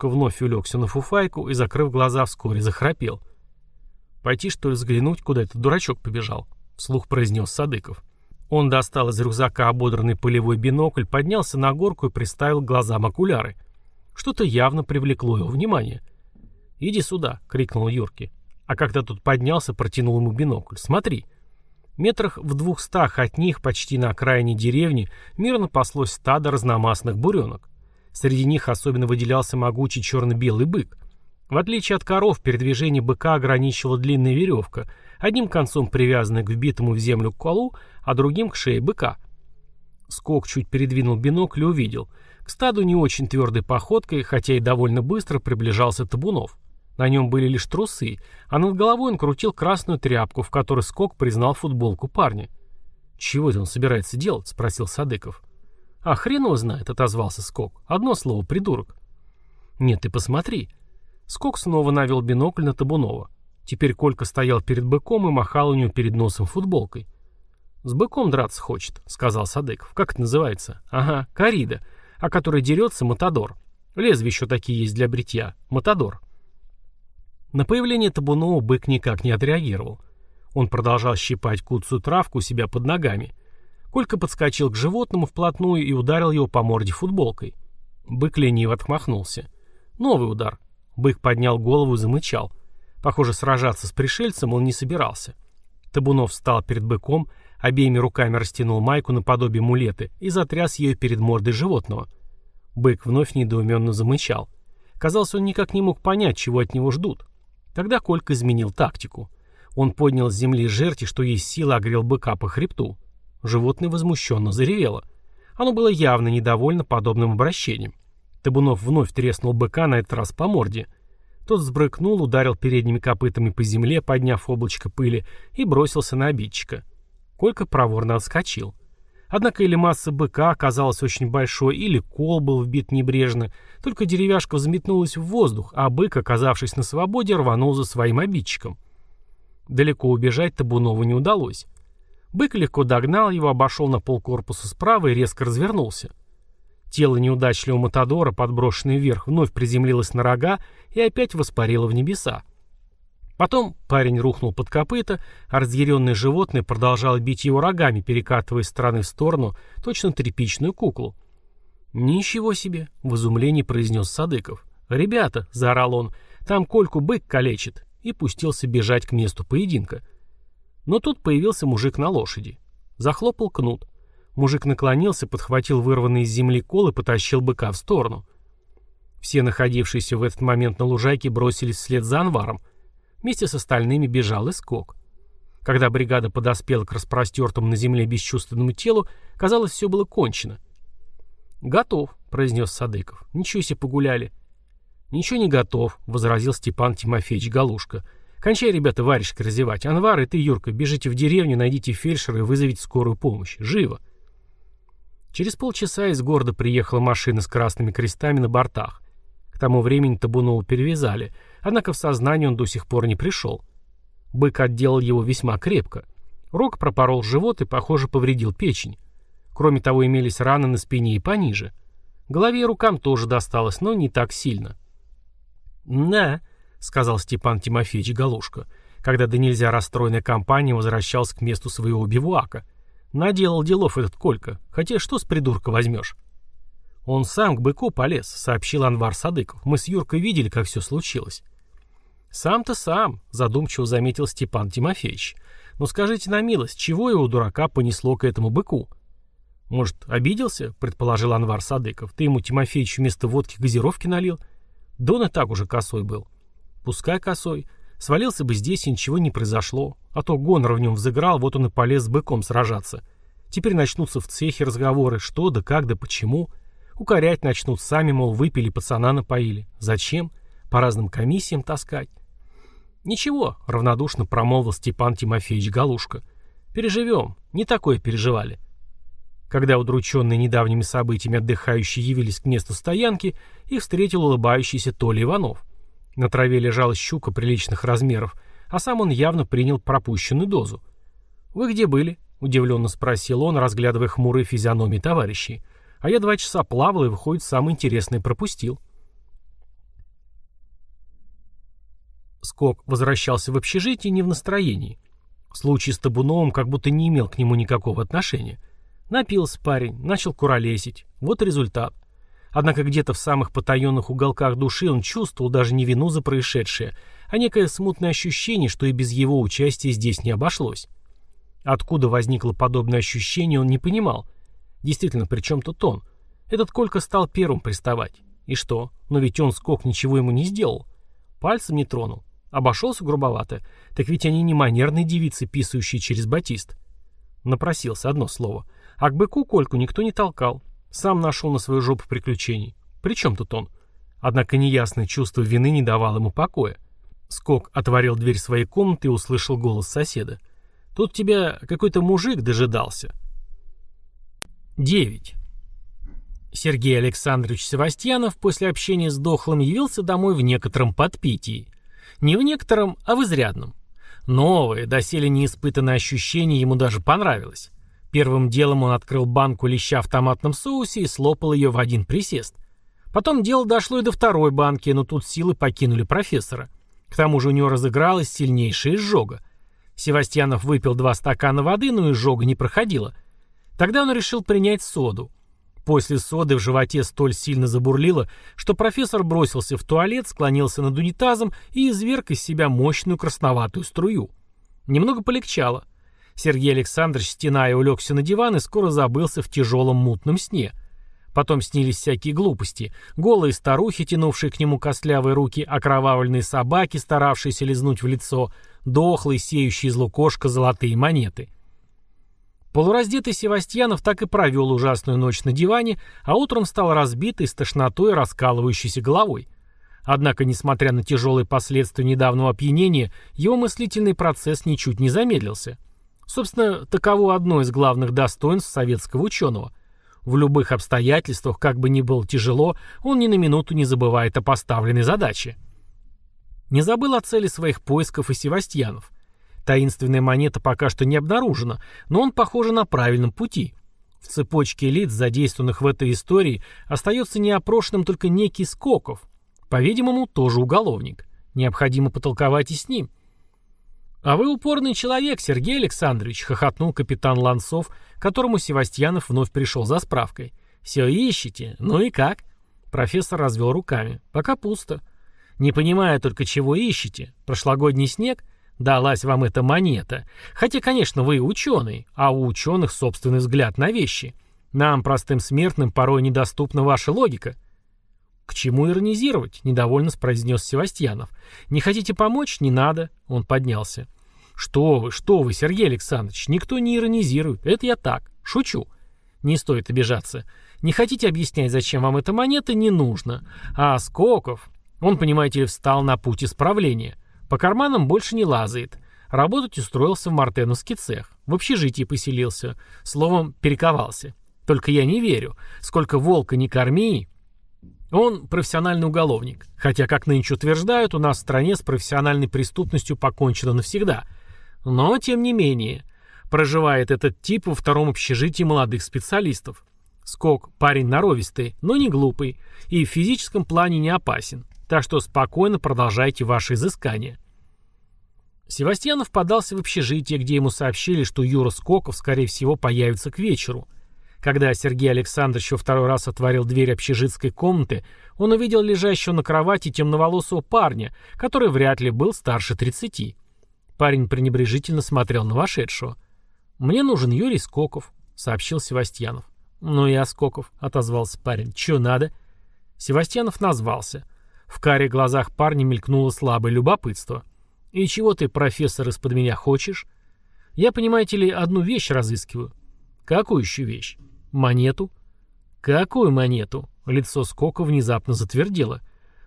Галушка вновь улегся на фуфайку и, закрыв глаза, вскоре захрапел. «Пойти, что ли, взглянуть, куда этот дурачок побежал?» — вслух произнес Садыков. Он достал из рюкзака ободранный полевой бинокль, поднялся на горку и приставил к глазам окуляры. Что-то явно привлекло его внимание. «Иди сюда!» — крикнул Юрке. А когда тут поднялся, протянул ему бинокль. «Смотри!» Метрах в двухстах от них, почти на окраине деревни, мирно паслось стадо разномастных буренок. Среди них особенно выделялся могучий черно-белый бык. В отличие от коров, передвижение быка ограничивала длинная веревка, одним концом привязанная к вбитому в землю колу, а другим к шее быка. Скок чуть передвинул бинокль и увидел. К стаду не очень твердой походкой, хотя и довольно быстро приближался Табунов. На нем были лишь трусы, а над головой он крутил красную тряпку, в которой Скок признал футболку парня. «Чего это он собирается делать?» — спросил Садыков. «А хрен его знает», — отозвался Скок. «Одно слово, придурок». «Нет, ты посмотри». Скок снова навел бинокль на Табунова. Теперь Колька стоял перед быком и махал у него перед носом футболкой. «С быком драться хочет», — сказал Садыков. «Как это называется?» «Ага, корида, а который дерется — Матадор. Лезвия еще такие есть для бритья. Матадор». На появление Табунова бык никак не отреагировал. Он продолжал щипать куцую травку у себя под ногами. Колька подскочил к животному вплотную и ударил его по морде футболкой. Бык лениво отмахнулся. Новый удар. Бык поднял голову и замычал. Похоже, сражаться с пришельцем он не собирался. Табунов встал перед быком, обеими руками растянул майку наподобие мулеты и затряс ее перед мордой животного. Бык вновь недоуменно замычал. Казалось, он никак не мог понять, чего от него ждут. Тогда Колька изменил тактику. Он поднял с земли жерти, что есть сила, огрел быка по хребту. Животное возмущенно заревело. Оно было явно недовольно подобным обращением. Табунов вновь треснул быка, на этот раз по морде. Тот взбрыкнул, ударил передними копытами по земле, подняв облачко пыли, и бросился на обидчика. Колька проворно отскочил. Однако или масса быка оказалась очень большой, или кол был вбит небрежно, только деревяшка взметнулась в воздух, а бык, оказавшись на свободе, рванул за своим обидчиком. Далеко убежать Табунову не удалось. Бык легко догнал его, обошел на полкорпуса справа и резко развернулся. Тело неудачливого Матадора, подброшенное вверх, вновь приземлилось на рога и опять воспарило в небеса. Потом парень рухнул под копыта, а разъяренное животное продолжало бить его рогами, перекатывая из стороны в сторону точно тряпичную куклу. «Ничего себе!» — в изумлении произнес Садыков. «Ребята!» — заорал он. «Там Кольку бык калечит!» и пустился бежать к месту поединка. Но тут появился мужик на лошади. Захлопал кнут. Мужик наклонился, подхватил вырванный из земли кол и потащил быка в сторону. Все находившиеся в этот момент на лужайке бросились вслед за Анваром. Вместе с остальными бежал и скок. Когда бригада подоспела к распростертому на земле бесчувственному телу, казалось, все было кончено. «Готов», — произнес Садыков. «Ничего себе погуляли». «Ничего не готов», — возразил Степан Тимофеевич Галушка. Кончай, ребята, варежки разевать. Анвар и ты, Юрка, бежите в деревню, найдите фельдшера и вызовите скорую помощь. Живо!» Через полчаса из города приехала машина с красными крестами на бортах. К тому времени Табунова перевязали, однако в сознание он до сих пор не пришел. Бык отделал его весьма крепко. Рог пропорол живот и, похоже, повредил печень. Кроме того, имелись раны на спине и пониже. Голове и рукам тоже досталось, но не так сильно. «Да», — сказал Степан Тимофеевич Галушка, когда до нельзя расстроенная компания возвращалась к месту своего бивуака. Наделал делов этот Колька, хотя что с придурка возьмешь? Он сам к быку полез, сообщил Анвар Садыков. Мы с Юркой видели, как все случилось. Сам-то сам, задумчиво заметил Степан Тимофеевич. Но скажите на милость, чего его дурака понесло к этому быку? Может, обиделся, предположил Анвар Садыков. Ты ему, Тимофеевич, вместо водки газировки налил? Да он и так уже косой был. Пускай косой. Свалился бы здесь, и ничего не произошло. А то гонор в нем взыграл, вот он и полез с быком сражаться. Теперь начнутся в цехе разговоры, что да как да почему. Укорять начнут сами, мол, выпили, пацана напоили. Зачем? По разным комиссиям таскать. Ничего, равнодушно промолвил Степан Тимофеевич Галушка. Переживем, не такое переживали. Когда удрученные недавними событиями отдыхающие явились к месту стоянки, их встретил улыбающийся Толя Иванов. На траве лежала щука приличных размеров, а сам он явно принял пропущенную дозу. «Вы где были?» — удивленно спросил он, разглядывая хмурые физиономии товарищей. «А я два часа плавал и, выходит, самое интересное пропустил». Скок возвращался в общежитие не в настроении. Случай с Табуновым как будто не имел к нему никакого отношения. Напился парень, начал куролесить. Вот результат. Однако где-то в самых потаенных уголках души он чувствовал даже не вину за происшедшее, а некое смутное ощущение, что и без его участия здесь не обошлось. Откуда возникло подобное ощущение, он не понимал. Действительно, при чем тут он? Этот Колька стал первым приставать. И что? Но ведь он скок ничего ему не сделал. Пальцем не тронул. Обошелся грубовато. Так ведь они не манерные девицы, писающие через батист. Напросился одно слово. А к быку Кольку никто не толкал. Сам нашел на свою жопу приключений. При чем тут он? Однако неясное чувство вины не давало ему покоя. Скок отворил дверь своей комнаты и услышал голос соседа. «Тут тебя какой-то мужик дожидался». 9. Сергей Александрович Севастьянов после общения с Дохлым явился домой в некотором подпитии. Не в некотором, а в изрядном. Новое, доселе неиспытанное ощущение ему даже понравилось. Первым делом он открыл банку леща в томатном соусе и слопал ее в один присест. Потом дело дошло и до второй банки, но тут силы покинули профессора. К тому же у него разыгралась сильнейшая изжога. Севастьянов выпил два стакана воды, но изжога не проходила. Тогда он решил принять соду. После соды в животе столь сильно забурлило, что профессор бросился в туалет, склонился над унитазом и изверг из себя мощную красноватую струю. Немного полегчало. Сергей Александрович, стеная, улегся на диван и скоро забылся в тяжелом мутном сне. Потом снились всякие глупости. Голые старухи, тянувшие к нему костлявые руки, окровавленные собаки, старавшиеся лизнуть в лицо, дохлые, сеющие из лукошка золотые монеты. Полураздетый Севастьянов так и провел ужасную ночь на диване, а утром стал разбитый, с тошнотой, раскалывающейся головой. Однако, несмотря на тяжелые последствия недавнего опьянения, его мыслительный процесс ничуть не замедлился. Собственно, таково одно из главных достоинств советского ученого. В любых обстоятельствах, как бы ни было тяжело, он ни на минуту не забывает о поставленной задаче. Не забыл о цели своих поисков и Севастьянов. Таинственная монета пока что не обнаружена, но он, похоже, на правильном пути. В цепочке лиц, задействованных в этой истории, остается неопрошенным только некий Скоков. По-видимому, тоже уголовник. Необходимо потолковать и с ним. «А вы упорный человек, Сергей Александрович», — хохотнул капитан Ланцов, которому Севастьянов вновь пришел за справкой. «Все ищете? Ну и как?» Профессор развел руками. «Пока пусто». «Не понимаю только, чего ищете. Прошлогодний снег? Далась вам эта монета. Хотя, конечно, вы ученый, а у ученых собственный взгляд на вещи. Нам, простым смертным, порой недоступна ваша логика». «К чему иронизировать?» — недовольно произнес Севастьянов. «Не хотите помочь? Не надо». Он поднялся. «Что вы, что вы, Сергей Александрович, никто не иронизирует. Это я так, шучу. Не стоит обижаться. Не хотите объяснять, зачем вам эта монета, не нужно. А Скоков, он, понимаете, встал на путь исправления. По карманам больше не лазает. Работать устроился в мартеновский цех. В общежитии поселился. Словом, перековался. Только я не верю. Сколько волка не корми, он профессиональный уголовник, хотя, как нынче утверждают, у нас в стране с профессиональной преступностью покончено навсегда. Но, тем не менее, проживает этот тип во втором общежитии молодых специалистов. Скок парень норовистый, но не глупый, и в физическом плане не опасен, так что спокойно продолжайте ваши изыскания. Севастьянов подался в общежитие, где ему сообщили, что Юра Скоков, скорее всего, появится к вечеру – когда Сергей Александрович второй раз отворил дверь общежитской комнаты, он увидел лежащего на кровати темноволосого парня, который вряд ли был старше 30. Парень пренебрежительно смотрел на вошедшего. «Мне нужен Юрий Скоков», — сообщил Севастьянов. «Ну и Скоков», — отозвался парень. «Чё надо?» Севастьянов назвался. В каре глазах парня мелькнуло слабое любопытство. «И чего ты, профессор, из-под меня хочешь?» «Я, понимаете ли, одну вещь разыскиваю». «Какую еще вещь?» «Монету?» «Какую монету?» Лицо Скока внезапно затвердело.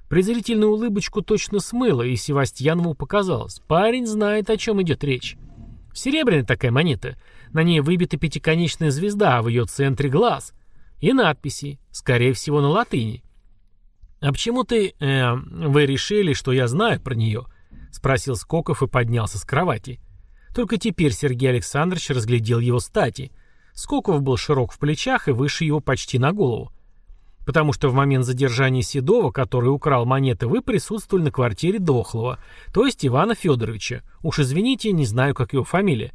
Презрительную улыбочку точно смыло, и Севастьянову показалось. Парень знает, о чем идет речь. Серебряная такая монета. На ней выбита пятиконечная звезда, а в ее центре глаз. И надписи, скорее всего, на латыни. «А почему ты... Э, вы решили, что я знаю про нее?» — спросил Скоков и поднялся с кровати. Только теперь Сергей Александрович разглядел его стати — Скоков был широк в плечах и выше его почти на голову. Потому что в момент задержания Седова, который украл монеты, вы присутствовали на квартире Дохлого, то есть Ивана Федоровича. Уж извините, не знаю, как его фамилия.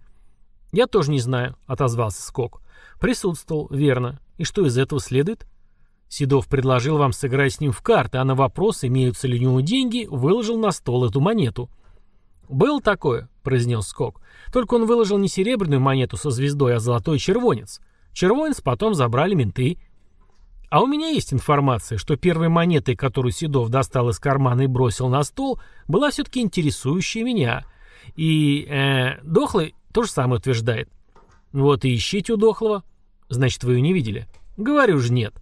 «Я тоже не знаю», — отозвался Скок. «Присутствовал, верно. И что из этого следует?» Седов предложил вам сыграть с ним в карты, а на вопрос, имеются ли у него деньги, выложил на стол эту монету. «Было такое», — произнес Скок. «Только он выложил не серебряную монету со звездой, а золотой червонец. Червонец потом забрали менты». А у меня есть информация, что первой монетой, которую Седов достал из кармана и бросил на стол, была все-таки интересующая меня. И э, Дохлый то же самое утверждает. Вот и ищите у Дохлого. Значит, вы ее не видели? Говорю же нет.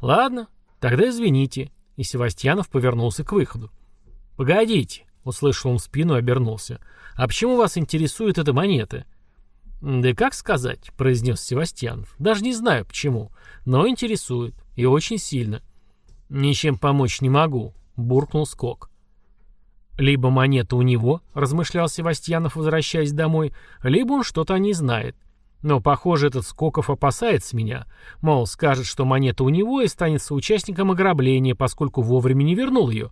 Ладно, тогда извините. И Севастьянов повернулся к выходу. Погодите, услышал он в спину и обернулся. А почему вас интересует эта монета? «Да как сказать», — произнес Севастьянов. «Даже не знаю, почему, но интересует. И очень сильно». «Ничем помочь не могу», — буркнул Скок. «Либо монета у него», — размышлял Севастьянов, возвращаясь домой, «либо он что-то не знает. Но, похоже, этот Скоков опасается меня. Мол, скажет, что монета у него и станет соучастником ограбления, поскольку вовремя не вернул ее.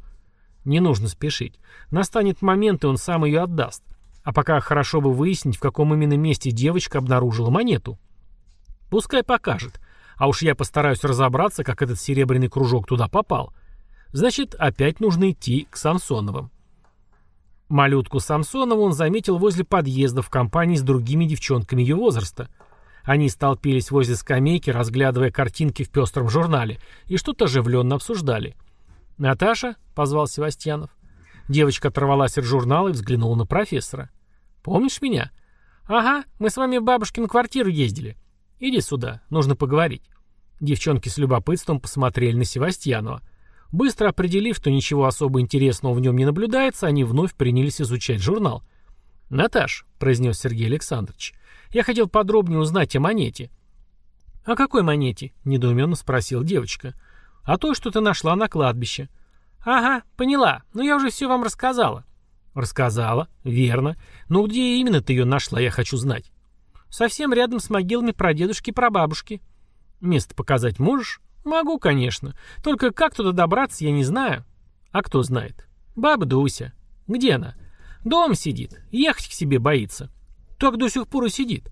Не нужно спешить. Настанет момент, и он сам ее отдаст. А пока хорошо бы выяснить, в каком именно месте девочка обнаружила монету. Пускай покажет. А уж я постараюсь разобраться, как этот серебряный кружок туда попал. Значит, опять нужно идти к Самсоновым. Малютку Самсонова он заметил возле подъезда в компании с другими девчонками ее возраста. Они столпились возле скамейки, разглядывая картинки в пестром журнале, и что-то оживленно обсуждали. «Наташа?» — позвал Севастьянов. Девочка оторвалась от журнала и взглянула на профессора. «Помнишь меня?» «Ага, мы с вами в бабушкину квартиру ездили. Иди сюда, нужно поговорить». Девчонки с любопытством посмотрели на Севастьянова. Быстро определив, что ничего особо интересного в нем не наблюдается, они вновь принялись изучать журнал. «Наташ», — произнес Сергей Александрович, — «я хотел подробнее узнать о монете». «О какой монете?» — недоуменно спросила девочка. «О той, что ты нашла на кладбище». «Ага, поняла. Но я уже все вам рассказала». «Рассказала. Верно. Но где именно ты ее нашла, я хочу знать». «Совсем рядом с могилами прадедушки и прабабушки». «Место показать можешь?» «Могу, конечно. Только как туда добраться, я не знаю». «А кто знает?» «Баба Дуся». «Где она?» «Дом сидит. Ехать к себе боится». «Так до сих пор и сидит».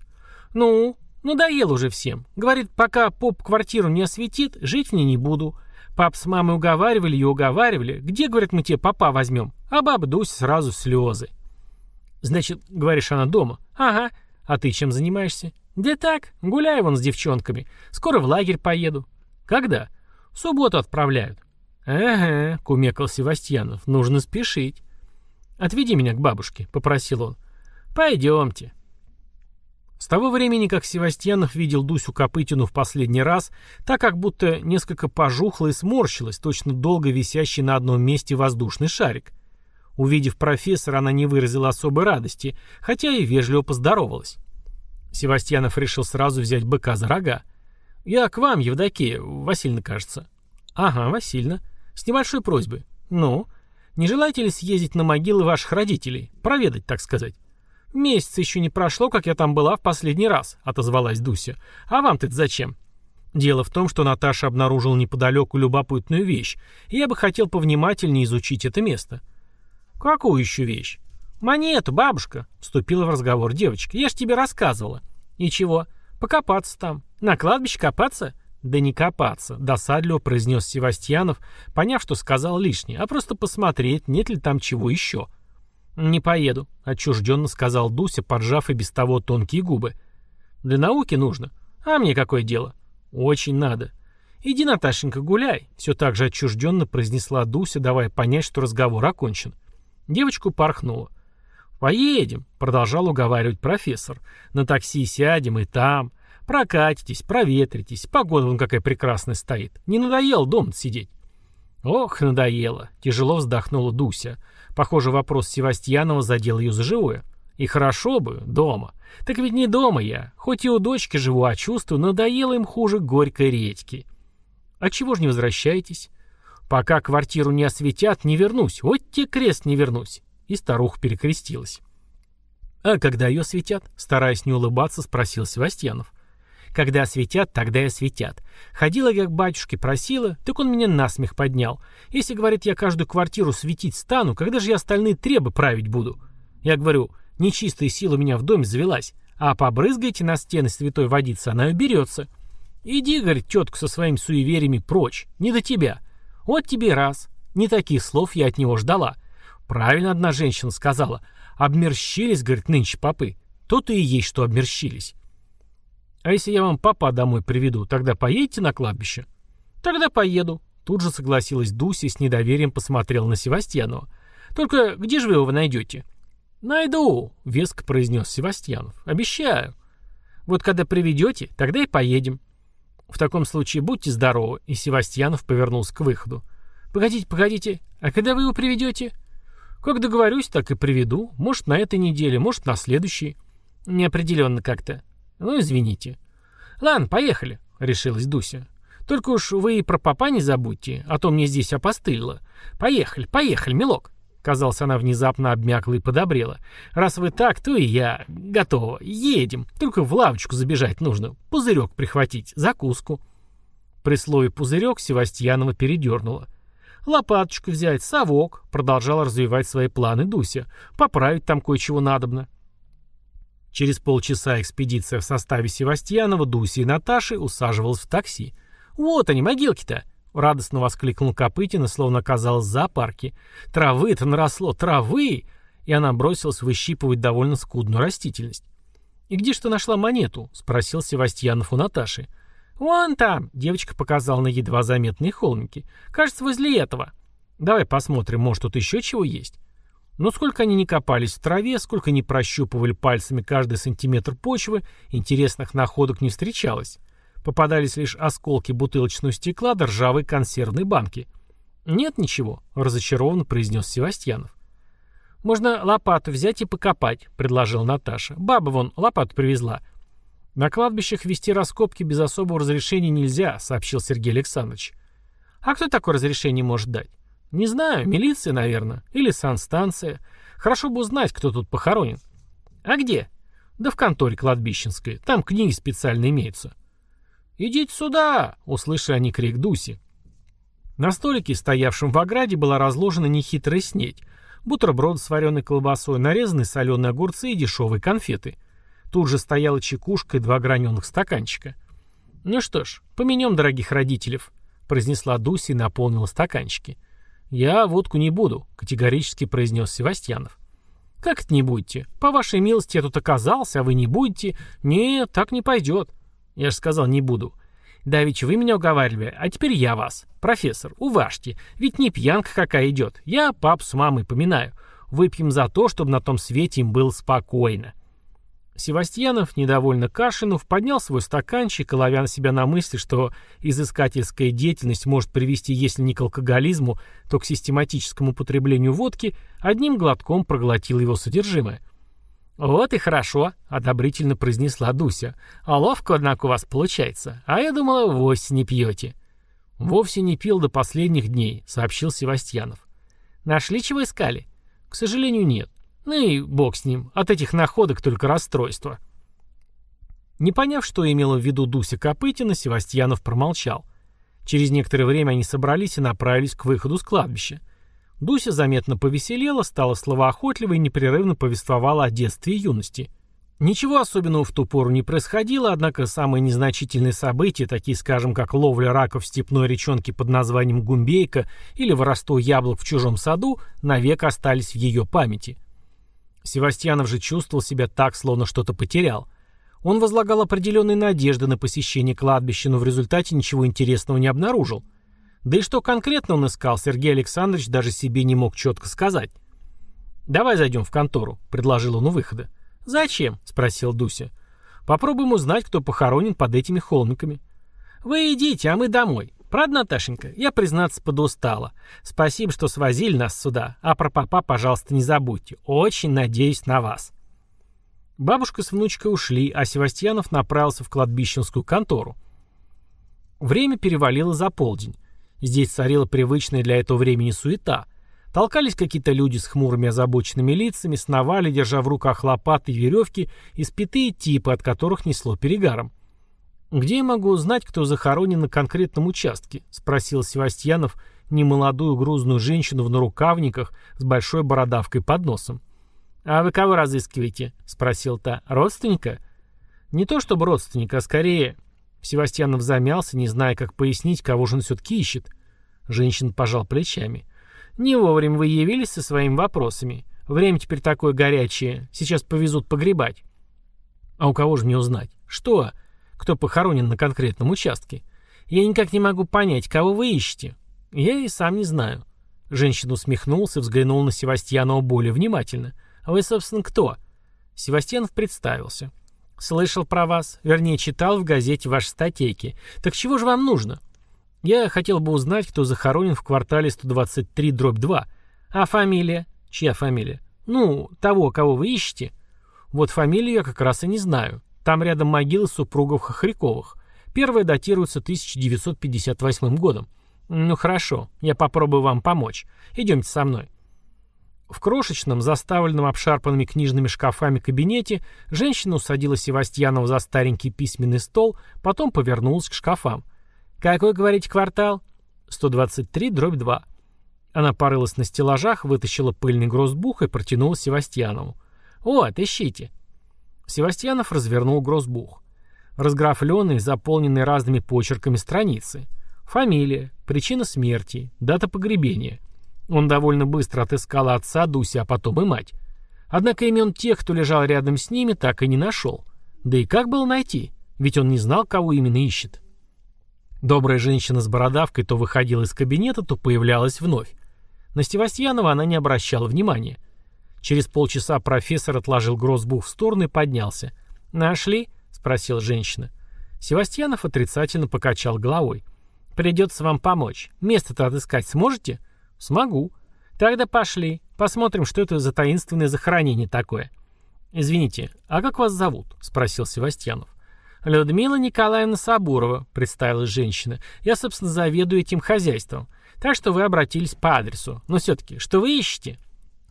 «Ну, надоел уже всем. Говорит, пока поп квартиру не осветит, жить в ней не буду. Пап с мамой уговаривали и уговаривали. Где, говорят, мы тебе папа возьмем? А баба Дуся сразу слезы. Значит, говоришь, она дома? Ага. А ты чем занимаешься? Да так, гуляю вон с девчонками. Скоро в лагерь поеду. Когда? В субботу отправляют. Ага, кумекал Севастьянов. Нужно спешить. Отведи меня к бабушке, попросил он. Пойдемте. С того времени, как Севастьянов видел Дусю Копытину в последний раз, так как будто несколько пожухла и сморщилась, точно долго висящий на одном месте воздушный шарик. Увидев профессора, она не выразила особой радости, хотя и вежливо поздоровалась. Севастьянов решил сразу взять быка за рога. «Я к вам, Евдокия, Васильевна, кажется». «Ага, Васильевна. С небольшой просьбой. Ну, не желаете ли съездить на могилы ваших родителей? Проведать, так сказать?» «Месяц еще не прошло, как я там была в последний раз», — отозвалась Дуся. «А вам-то зачем?» Дело в том, что Наташа обнаружила неподалеку любопытную вещь, и я бы хотел повнимательнее изучить это место. «Какую еще вещь?» «Монету, бабушка», — вступила в разговор девочка. «Я ж тебе рассказывала». «И чего? Покопаться там. На кладбище копаться?» «Да не копаться», — досадливо произнес Севастьянов, поняв, что сказал лишнее, а просто посмотреть, нет ли там чего еще. «Не поеду», — отчужденно сказал Дуся, поджав и без того тонкие губы. «Для науки нужно. А мне какое дело?» «Очень надо». «Иди, Наташенька, гуляй», — все так же отчужденно произнесла Дуся, давая понять, что разговор окончен. Девочку порхнула. «Поедем», — продолжал уговаривать профессор. «На такси сядем и там. Прокатитесь, проветритесь. Погода вон какая прекрасная стоит. Не надоело дома сидеть?» «Ох, надоело», — тяжело вздохнула Дуся. Похоже, вопрос Севастьянова задел ее за живое. И хорошо бы, дома. Так ведь не дома я. Хоть и у дочки живу, а чувствую, надоело им хуже горькой редьки. А чего ж не возвращаетесь? Пока квартиру не осветят, не вернусь. Вот те крест не вернусь. И старуха перекрестилась. А когда ее осветят? Стараясь не улыбаться, спросил Севастьянов. Когда осветят, тогда и осветят. Ходила я к батюшке, просила, так он меня насмех поднял. Если, говорит, я каждую квартиру светить стану, когда же я остальные требы править буду? Я говорю, нечистая сила у меня в доме завелась, а побрызгайте на стены святой водицы, она уберется. Иди, говорит, тетка со своими суевериями прочь, не до тебя. Вот тебе раз. Не таких слов я от него ждала. Правильно одна женщина сказала. Обмерщились, говорит, нынче попы. То-то и есть, что обмерщились. А если я вам папа домой приведу, тогда поедете на кладбище? Тогда поеду. Тут же согласилась Дуся и с недоверием посмотрела на Севастьянова. Только где же вы его найдете? Найду, веско произнес Севастьянов. Обещаю. Вот когда приведете, тогда и поедем. В таком случае будьте здоровы. И Севастьянов повернулся к выходу. Погодите, погодите. А когда вы его приведете? Как договорюсь, так и приведу. Может, на этой неделе, может, на следующей. Неопределенно как-то. Ну, извините. Ладно, поехали, решилась Дуся. Только уж вы и про папа не забудьте, а то мне здесь опостылило. Поехали, поехали, милок. Казалось, она внезапно обмякла и подобрела. «Раз вы так, то и я. Готова. Едем. Только в лавочку забежать нужно. Пузырек прихватить. Закуску». При слове «пузырек» Севастьянова передернула. «Лопаточку взять, совок», — продолжала развивать свои планы Дуся. «Поправить там кое-чего надобно». Через полчаса экспедиция в составе Севастьянова, Дуси и Наташи усаживалась в такси. «Вот они, могилки-то!» — радостно воскликнул Копытина, словно оказалось в зоопарке. «Травы-то наросло, травы!» И она бросилась выщипывать довольно скудную растительность. «И где ты нашла монету?» — спросил Севастьянов у Наташи. «Вон там!» — девочка показала на едва заметные холмики. «Кажется, возле этого. Давай посмотрим, может, тут еще чего есть». Но сколько они не копались в траве, сколько не прощупывали пальцами каждый сантиметр почвы, интересных находок не встречалось. Попадались лишь осколки бутылочного стекла да ржавой консервной банки. «Нет ничего», — разочарованно произнес Севастьянов. «Можно лопату взять и покопать», — предложил Наташа. «Баба вон лопату привезла». «На кладбищах вести раскопки без особого разрешения нельзя», — сообщил Сергей Александрович. «А кто такое разрешение может дать?» Не знаю, милиция, наверное, или санстанция. Хорошо бы узнать, кто тут похоронен. А где? Да в конторе кладбищенской. Там книги специально имеются. «Идите сюда!» — услышали они крик Дуси. На столике, стоявшем в ограде, была разложена нехитрая снеть. Бутерброд с вареной колбасой, нарезанные соленые огурцы и дешевые конфеты. Тут же стояла чекушка и два граненых стаканчика. «Ну что ж, поменем дорогих родителей», — произнесла Дуся и наполнила стаканчики. — «Я водку не буду», — категорически произнес Севастьянов. «Как это не будете? По вашей милости я тут оказался, а вы не будете? Нет, так не пойдет». Я же сказал, не буду. Давич, вы меня уговаривали, а теперь я вас. Профессор, уважьте, ведь не пьянка какая идет. Я пап с мамой поминаю. Выпьем за то, чтобы на том свете им было спокойно. Севастьянов, недовольно кашлянув, поднял свой стаканчик ловя на себя на мысли, что изыскательская деятельность может привести, если не к алкоголизму, то к систематическому употреблению водки, одним глотком проглотил его содержимое. «Вот и хорошо», — одобрительно произнесла Дуся. «А ловко, однако, у вас получается. А я думала, вовсе не пьете». «Вовсе не пил до последних дней», — сообщил Севастьянов. «Нашли, чего искали?» «К сожалению, нет. Ну и бог с ним, от этих находок только расстройство. Не поняв, что имела в виду Дуся Копытина, Севастьянов промолчал. Через некоторое время они собрались и направились к выходу с кладбища. Дуся заметно повеселела, стала словоохотливой и непрерывно повествовала о детстве и юности. Ничего особенного в ту пору не происходило, однако самые незначительные события, такие, скажем, как ловля раков в степной речонке под названием Гумбейка или воровство яблок в чужом саду, навек остались в ее памяти – Севастьянов же чувствовал себя так, словно что-то потерял. Он возлагал определенные надежды на посещение кладбища, но в результате ничего интересного не обнаружил. Да и что конкретно он искал, Сергей Александрович даже себе не мог четко сказать. «Давай зайдем в контору», — предложил он у выхода. «Зачем?» — спросил Дуся. «Попробуем узнать, кто похоронен под этими холмиками». «Вы идите, а мы домой. Правда, Наташенька? Я, признаться, подустала. Спасибо, что свозили нас сюда. А про папа, пожалуйста, не забудьте. Очень надеюсь на вас. Бабушка с внучкой ушли, а Севастьянов направился в кладбищенскую контору. Время перевалило за полдень. Здесь царила привычная для этого времени суета. Толкались какие-то люди с хмурыми озабоченными лицами, сновали, держа в руках лопаты и веревки, испитые типы, от которых несло перегаром. «Где я могу узнать, кто захоронен на конкретном участке?» — спросил Севастьянов немолодую грузную женщину в нарукавниках с большой бородавкой под носом. «А вы кого разыскиваете?» — спросил та. «Родственника?» «Не то чтобы родственника, а скорее...» Севастьянов замялся, не зная, как пояснить, кого же он все-таки ищет. Женщина пожал плечами. «Не вовремя вы явились со своими вопросами. Время теперь такое горячее. Сейчас повезут погребать». «А у кого же мне узнать? Что? Кто похоронен на конкретном участке? Я никак не могу понять, кого вы ищете. Я и сам не знаю». Женщина усмехнулся, взглянул на Севастьянова более внимательно. «А вы, собственно, кто?» Севастьянов представился. «Слышал про вас. Вернее, читал в газете ваши статейки. Так чего же вам нужно?» «Я хотел бы узнать, кто захоронен в квартале 123, дробь 2. А фамилия?» «Чья фамилия?» «Ну, того, кого вы ищете». «Вот фамилию я как раз и не знаю. Там рядом могилы супругов Хохряковых. Первая датируется 1958 годом. Ну хорошо, я попробую вам помочь. Идемте со мной». В крошечном, заставленном обшарпанными книжными шкафами кабинете женщина усадила Севастьянова за старенький письменный стол, потом повернулась к шкафам. «Какой, говорите, квартал?» «123, дробь 2». Она порылась на стеллажах, вытащила пыльный грозбух и протянула Севастьянову. «Вот, ищите». Севастьянов развернул грозбух. Разграфленные, заполненные разными почерками страницы. Фамилия, причина смерти, дата погребения. Он довольно быстро отыскал отца Дуси, а потом и мать. Однако имен тех, кто лежал рядом с ними, так и не нашел. Да и как было найти? Ведь он не знал, кого именно ищет. Добрая женщина с бородавкой то выходила из кабинета, то появлялась вновь. На Стевастьянова она не обращала внимания. Через полчаса профессор отложил грозбух в сторону и поднялся. «Нашли?» — спросила женщина. Севастьянов отрицательно покачал головой. «Придется вам помочь. Место-то отыскать сможете?» «Смогу». «Тогда пошли. Посмотрим, что это за таинственное захоронение такое». «Извините, а как вас зовут?» — спросил Севастьянов. «Людмила Николаевна Сабурова», — представилась женщина. «Я, собственно, заведую этим хозяйством. Так что вы обратились по адресу. Но все-таки, что вы ищете?»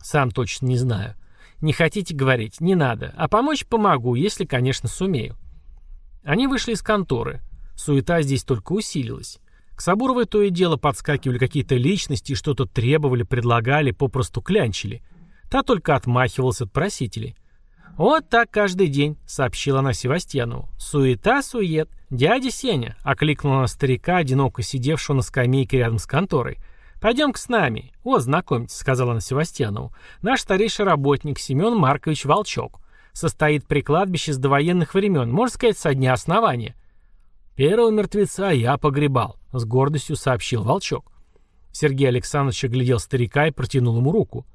«Сам точно не знаю. Не хотите говорить? Не надо. А помочь помогу, если, конечно, сумею». Они вышли из конторы. Суета здесь только усилилась. К Сабуровой то и дело подскакивали какие-то личности, что-то требовали, предлагали, попросту клянчили. Та только отмахивалась от просителей. «Вот так каждый день», — сообщила она Севастьянову. «Суета-сует. Дядя Сеня», — окликнула она старика, одиноко сидевшего на скамейке рядом с конторой. «Пойдем-ка с нами. О, знакомьтесь», — сказала она Севастьянову. «Наш старейший работник Семен Маркович Волчок. Состоит при кладбище с довоенных времен, можно сказать, со дня основания. «Первого мертвеца я погребал», — с гордостью сообщил Волчок. Сергей Александрович оглядел старика и протянул ему руку.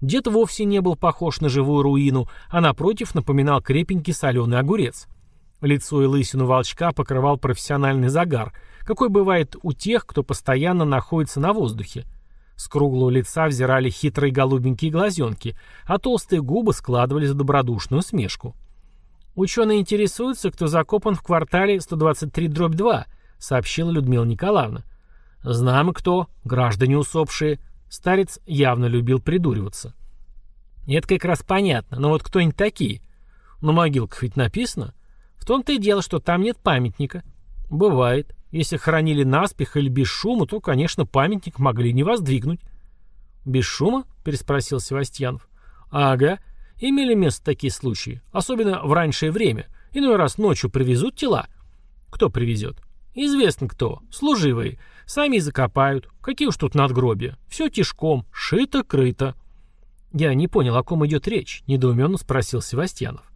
Дед вовсе не был похож на живую руину, а напротив напоминал крепенький соленый огурец. Лицо и лысину волчка покрывал профессиональный загар, какой бывает у тех, кто постоянно находится на воздухе. С круглого лица взирали хитрые голубенькие глазенки, а толстые губы складывались в добродушную смешку. «Ученые интересуются, кто закопан в квартале 123-2», — сообщила Людмила Николаевна. «Знамо кто, граждане усопшие». Старец явно любил придуриваться. «Это как раз понятно, но вот кто они такие?» «На могилках ведь написано. В том-то и дело, что там нет памятника». «Бывает. Если хранили наспех или без шума, то, конечно, памятник могли не воздвигнуть». «Без шума?» — переспросил Севастьянов. «Ага. Имели место такие случаи, особенно в раннее время. Иной раз ночью привезут тела. Кто привезет? Известно кто. Служивые. Сами закопают. Какие уж тут надгробия. Все тишком. Шито-крыто. Я не понял, о ком идет речь, недоуменно спросил Севастьянов.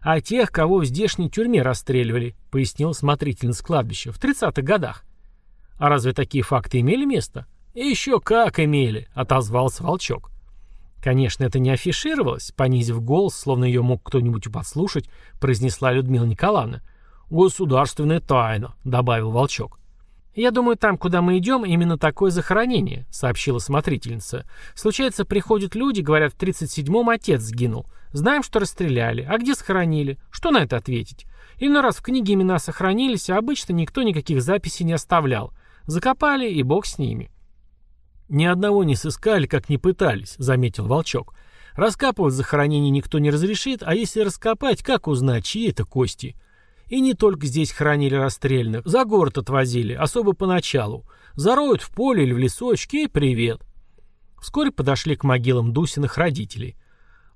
«О тех, кого в здешней тюрьме расстреливали», — пояснил смотрительница кладбища, — «в 30-х годах». «А разве такие факты имели место?» «Еще как имели», — отозвался Волчок. Конечно, это не афишировалось, понизив голос, словно ее мог кто-нибудь подслушать, произнесла Людмила Николаевна. «Государственная тайна», — добавил Волчок. «Я думаю, там, куда мы идем, именно такое захоронение», — сообщила смотрительница. «Случается, приходят люди, говорят, в 37-м отец сгинул. Знаем, что расстреляли. А где сохранили? Что на это ответить? Иной раз в книге имена сохранились, а обычно никто никаких записей не оставлял. Закопали, и бог с ними». «Ни одного не сыскали, как не пытались», — заметил Волчок. «Раскапывать захоронение никто не разрешит, а если раскопать, как узнать, чьи это кости? И не только здесь хранили расстрельных, за город отвозили, особо поначалу. Зароют в поле или в лесочке и привет. Вскоре подошли к могилам Дусиных родителей.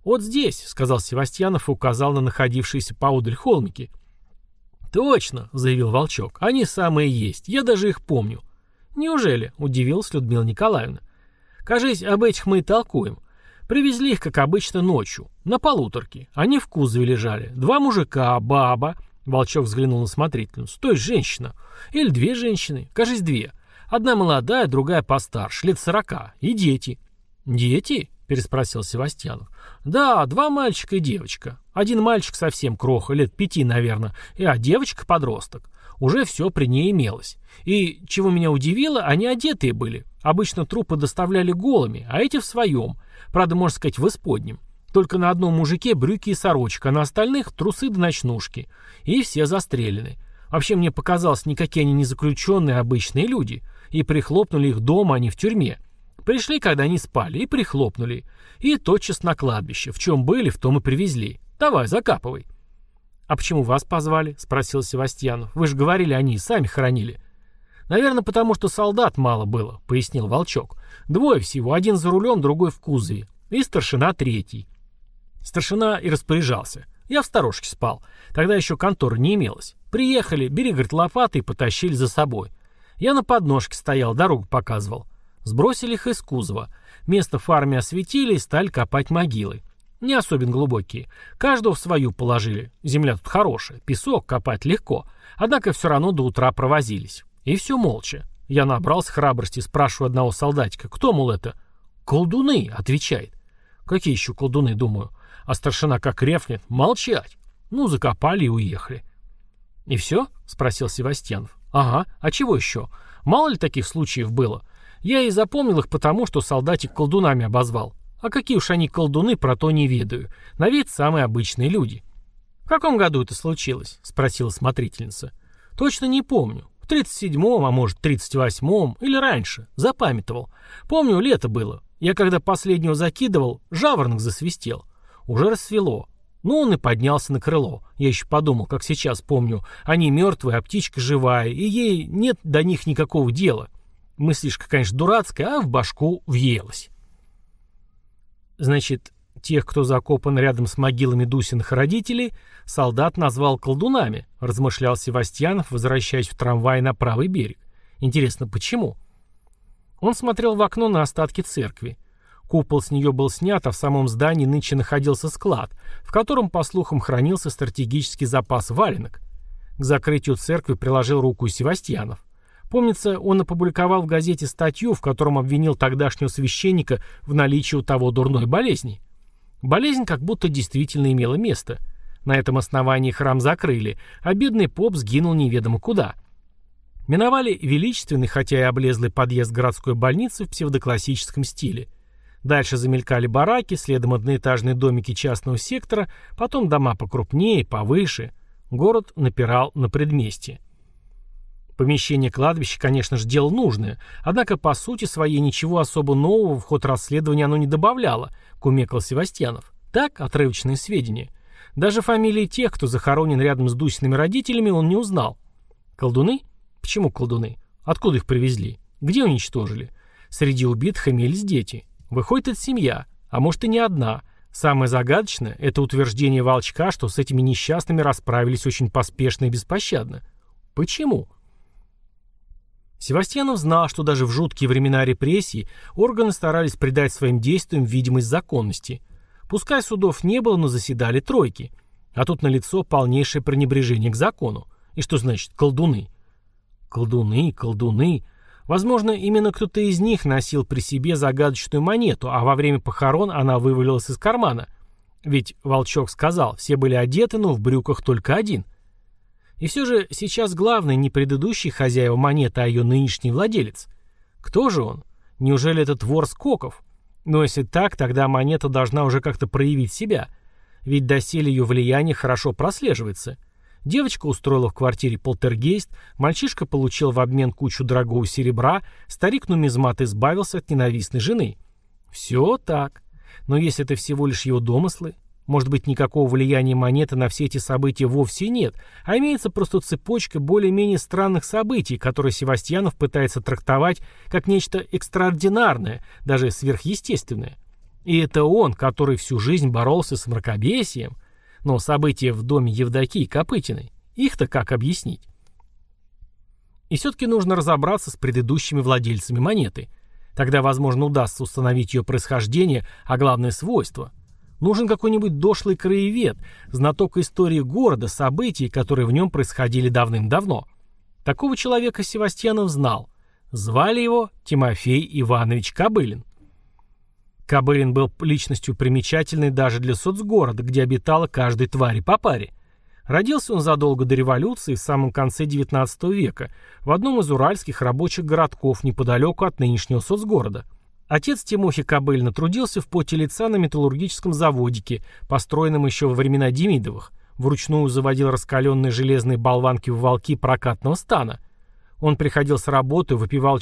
«Вот здесь», — сказал Севастьянов и указал на находившиеся поодаль холмики. «Точно», — заявил Волчок, — «они самые есть, я даже их помню». «Неужели?» — удивилась Людмила Николаевна. «Кажись, об этих мы и толкуем. Привезли их, как обычно, ночью, на полуторке. Они в кузове лежали. Два мужика, баба. Волчок взглянул на смотрительницу. То есть женщина. Или две женщины. Кажись, две. Одна молодая, другая постарше, лет сорока. И дети. Дети? Переспросил Севастьянов. Да, два мальчика и девочка. Один мальчик совсем кроха, лет пяти, наверное, и а девочка подросток. Уже все при ней имелось. И, чего меня удивило, они одетые были. Обычно трупы доставляли голыми, а эти в своем. Правда, можно сказать, в исподнем. Только на одном мужике брюки и сорочка, а на остальных трусы да ночнушки. И все застрелены. Вообще мне показалось, никакие они не заключенные, обычные люди. И прихлопнули их дома, а не в тюрьме. Пришли, когда они спали, и прихлопнули. И тотчас на кладбище. В чем были, в том и привезли. Давай, закапывай. «А почему вас позвали?» — спросил Севастьянов. «Вы же говорили, они сами хоронили». «Наверное, потому что солдат мало было», — пояснил Волчок. «Двое всего, один за рулем, другой в кузове. И старшина третий». Старшина и распоряжался. Я в сторожке спал. Тогда еще конторы не имелось. Приехали, бери, говорит, лопаты и потащили за собой. Я на подножке стоял, дорогу показывал. Сбросили их из кузова. Место в фарме осветили и стали копать могилы. Не особенно глубокие. Каждого в свою положили. Земля тут хорошая, песок копать легко. Однако все равно до утра провозились. И все молча. Я набрался храбрости, спрашиваю одного солдатика, кто, мол, это? «Колдуны», — отвечает. «Какие еще колдуны?» — думаю. А старшина как ревнет. «Молчать!» Ну, закопали и уехали. «И все?» — спросил Севастьянов. «Ага, а чего еще? Мало ли таких случаев было? Я и запомнил их потому, что солдатик колдунами обозвал. А какие уж они колдуны, про то не ведаю. На вид самые обычные люди». «В каком году это случилось?» — спросила смотрительница. «Точно не помню. В 37-м, а может, 38-м или раньше. Запамятовал. Помню, лето было. Я когда последнего закидывал, жаворонок засвистел. Уже рассвело. Ну, он и поднялся на крыло. Я еще подумал, как сейчас помню. Они мертвые, а птичка живая, и ей нет до них никакого дела. Мыслишка, конечно, дурацкая, а в башку въелась. Значит, тех, кто закопан рядом с могилами Дусиных родителей, солдат назвал колдунами, размышлял Севастьянов, возвращаясь в трамвай на правый берег. Интересно, почему? Он смотрел в окно на остатки церкви. Купол с нее был снят, а в самом здании нынче находился склад, в котором, по слухам, хранился стратегический запас валенок. К закрытию церкви приложил руку Севастьянов. Помнится, он опубликовал в газете статью, в котором обвинил тогдашнего священника в наличии у того дурной болезни. Болезнь как будто действительно имела место. На этом основании храм закрыли, а бедный поп сгинул неведомо куда. Миновали величественный, хотя и облезлый подъезд городской больницы в псевдоклассическом стиле. Дальше замелькали бараки, следом одноэтажные домики частного сектора, потом дома покрупнее, повыше. Город напирал на предместье. Помещение кладбища, конечно же, дело нужное, однако по сути своей ничего особо нового в ход расследования оно не добавляло, кумекал Севастьянов. Так, отрывочные сведения. Даже фамилии тех, кто захоронен рядом с Дусиными родителями, он не узнал. Колдуны? Почему колдуны? Откуда их привезли? Где уничтожили? Среди убитых имелись дети. Выходит, это семья, а может и не одна. Самое загадочное – это утверждение Волчка, что с этими несчастными расправились очень поспешно и беспощадно. Почему? Севастьянов знал, что даже в жуткие времена репрессий органы старались придать своим действиям видимость законности. Пускай судов не было, но заседали тройки. А тут налицо полнейшее пренебрежение к закону. И что значит колдуны? Колдуны, колдуны. Возможно, именно кто-то из них носил при себе загадочную монету, а во время похорон она вывалилась из кармана. Ведь Волчок сказал, все были одеты, но в брюках только один. И все же сейчас главный не предыдущий хозяева монеты, а ее нынешний владелец. Кто же он? Неужели этот вор Скоков? Но если так, тогда монета должна уже как-то проявить себя. Ведь доселе ее влияние хорошо прослеживается. Девочка устроила в квартире полтергейст, мальчишка получил в обмен кучу дорогого серебра, старик-нумизмат избавился от ненавистной жены. Все так. Но если это всего лишь его домыслы, Может быть, никакого влияния монеты на все эти события вовсе нет, а имеется просто цепочка более-менее странных событий, которые Севастьянов пытается трактовать как нечто экстраординарное, даже сверхъестественное. И это он, который всю жизнь боролся с мракобесием. Но события в доме Евдокии Копытиной, их-то как объяснить? И все-таки нужно разобраться с предыдущими владельцами монеты. Тогда, возможно, удастся установить ее происхождение, а главное свойство – Нужен какой-нибудь дошлый краевед, знаток истории города, событий, которые в нем происходили давным-давно. Такого человека Севастьянов знал. Звали его Тимофей Иванович Кобылин. Кобылин был личностью примечательной даже для соцгорода, где обитала каждой твари по паре. Родился он задолго до революции, в самом конце XIX века, в одном из уральских рабочих городков неподалеку от нынешнего соцгорода – Отец Тимохи Кобыльна трудился в поте лица на металлургическом заводике, построенном еще во времена Демидовых. Вручную заводил раскаленные железные болванки в волки прокатного стана. Он приходил с работы, выпивал